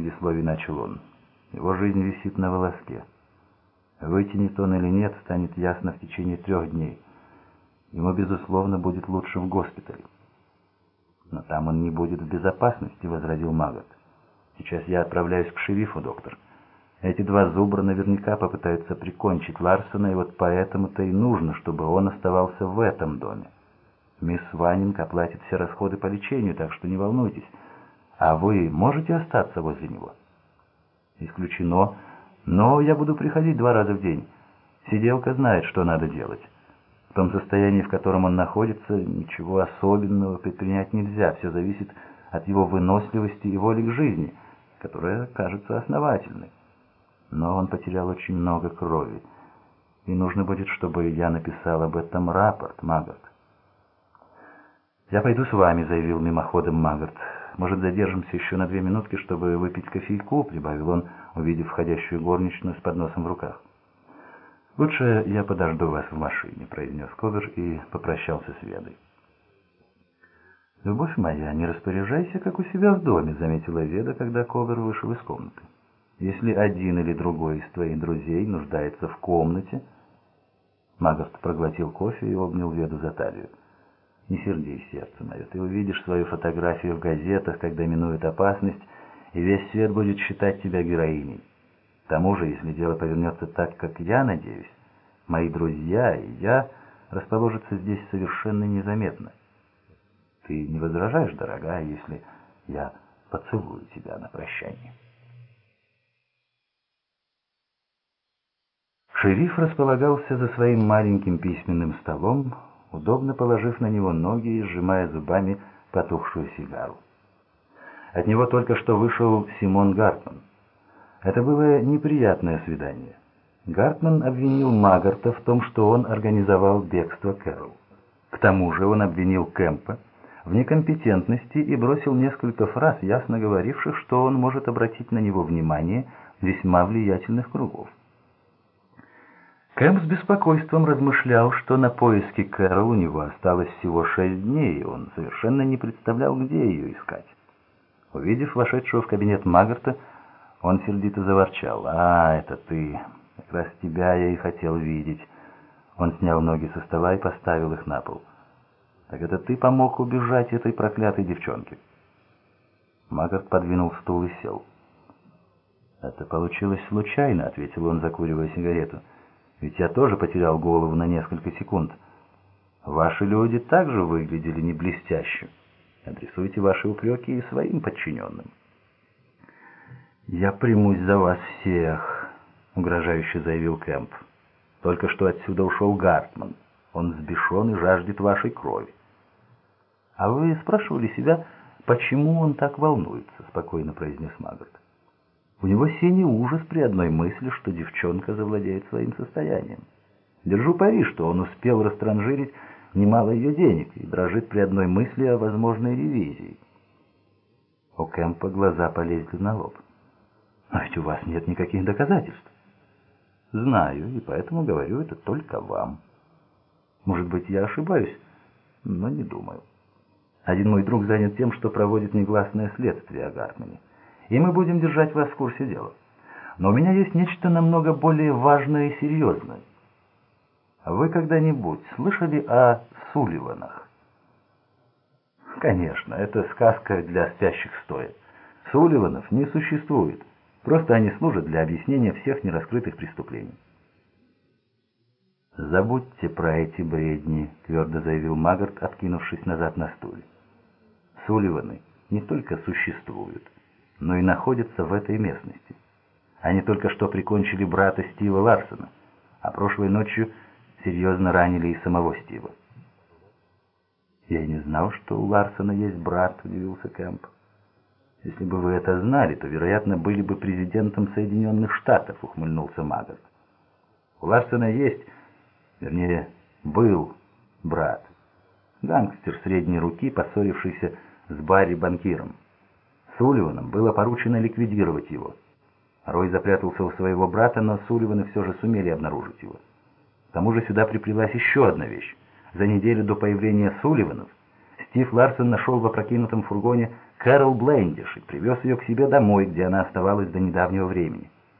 предисловии начал он. Его жизнь висит на волоске. Вытянет он или нет, станет ясно в течение трех дней. Ему, безусловно, будет лучше в госпитале. «Но там он не будет в безопасности», — возразил Магот. «Сейчас я отправляюсь к шерифу, доктор. Эти два зубра наверняка попытаются прикончить Ларсона, и вот поэтому-то и нужно, чтобы он оставался в этом доме. Мисс Ванинг оплатит все расходы по лечению, так что не волнуйтесь. А вы можете остаться возле него?» «Исключено. Но я буду приходить два раза в день. Сиделка знает, что надо делать». В том состоянии, в котором он находится, ничего особенного предпринять нельзя. Все зависит от его выносливости и воли к жизни, которая кажется основательной. Но он потерял очень много крови, и нужно будет, чтобы я написал об этом рапорт, Магарт. «Я пойду с вами», — заявил мимоходом Магарт. «Может, задержимся еще на две минутки, чтобы выпить кофейку?» — прибавил он, увидев входящую горничную с подносом в руках. «Лучше я подожду вас в машине», — произнес Ковер и попрощался с Ведой. «Любовь моя, не распоряжайся, как у себя в доме», — заметила Веда, когда Ковер вышел из комнаты. «Если один или другой из твоих друзей нуждается в комнате...» Маговт проглотил кофе и обнял Веду за талию. «Не сердись, сердце мое, ты увидишь свою фотографию в газетах, когда минует опасность, и весь свет будет считать тебя героиней. К тому же, если дело повернется так, как я надеюсь, мои друзья и я расположатся здесь совершенно незаметно. Ты не возражаешь, дорогая, если я поцелую тебя на прощание? Шериф располагался за своим маленьким письменным столом, удобно положив на него ноги и сжимая зубами потухшую сигару. От него только что вышел Симон Гартман. Это было неприятное свидание. Гартман обвинил Магарта в том, что он организовал бегство Кэрол. К тому же он обвинил Кэмпа в некомпетентности и бросил несколько фраз, ясно говоривших, что он может обратить на него внимание весьма влиятельных кругов. Кэмп с беспокойством размышлял, что на поиски Кэрол у него осталось всего шесть дней, и он совершенно не представлял, где ее искать. Увидев вошедшего в кабинет Магарта, он сердито заворчал. «А, это ты. Как раз тебя я и хотел видеть». Он снял ноги со стола и поставил их на пол. «Так это ты помог убежать этой проклятой девчонке?» Магарт подвинул стул и сел. «Это получилось случайно», — ответил он, закуривая сигарету. «Ведь я тоже потерял голову на несколько секунд. Ваши люди также выглядели не блестяще. Адресуйте ваши упреки и своим подчиненным». «Я примусь за вас всех», — угрожающе заявил Кэмп. «Только что отсюда ушел Гартман. Он сбешен и жаждет вашей крови». «А вы спрашивали себя, почему он так волнуется?» — спокойно произнес Магарт. «У него синий ужас при одной мысли, что девчонка завладеет своим состоянием. Держу пари, что он успел растранжирить немало ее денег и дрожит при одной мысли о возможной ревизии». У Кэмпа глаза полезли на лоб. Но ведь у вас нет никаких доказательств. Знаю, и поэтому говорю это только вам. Может быть, я ошибаюсь, но не думаю. Один мой друг занят тем, что проводит негласное следствие о Гартмане. И мы будем держать вас в курсе дела. Но у меня есть нечто намного более важное и серьезное. Вы когда-нибудь слышали о Сулливанах? Конечно, это сказка для спящих стоя. Сулливанов не существует. Просто они служат для объяснения всех нераскрытых преступлений. «Забудьте про эти бредни», — твердо заявил Магарт, откинувшись назад на стуле. «Сулливаны не только существуют, но и находятся в этой местности. Они только что прикончили брата Стива Ларсона, а прошлой ночью серьезно ранили и самого Стива». «Я не знал, что у Ларсона есть брат», — удивился Кэмп. «Если бы вы это знали, то, вероятно, были бы президентом Соединенных Штатов», — ухмыльнулся Магарт. «У Ларсена есть, вернее, был брат, гангстер средней руки, поссорившийся с Барри банкиром. Сулливаном было поручено ликвидировать его. Рой запрятался у своего брата, но Сулливаны все же сумели обнаружить его. К тому же сюда приплелась еще одна вещь. За неделю до появления Сулливанов Стив Ларсон нашел в опрокинутом фургоне Кэрол Блендиш и привез ее к себе домой, где она оставалась до недавнего времени.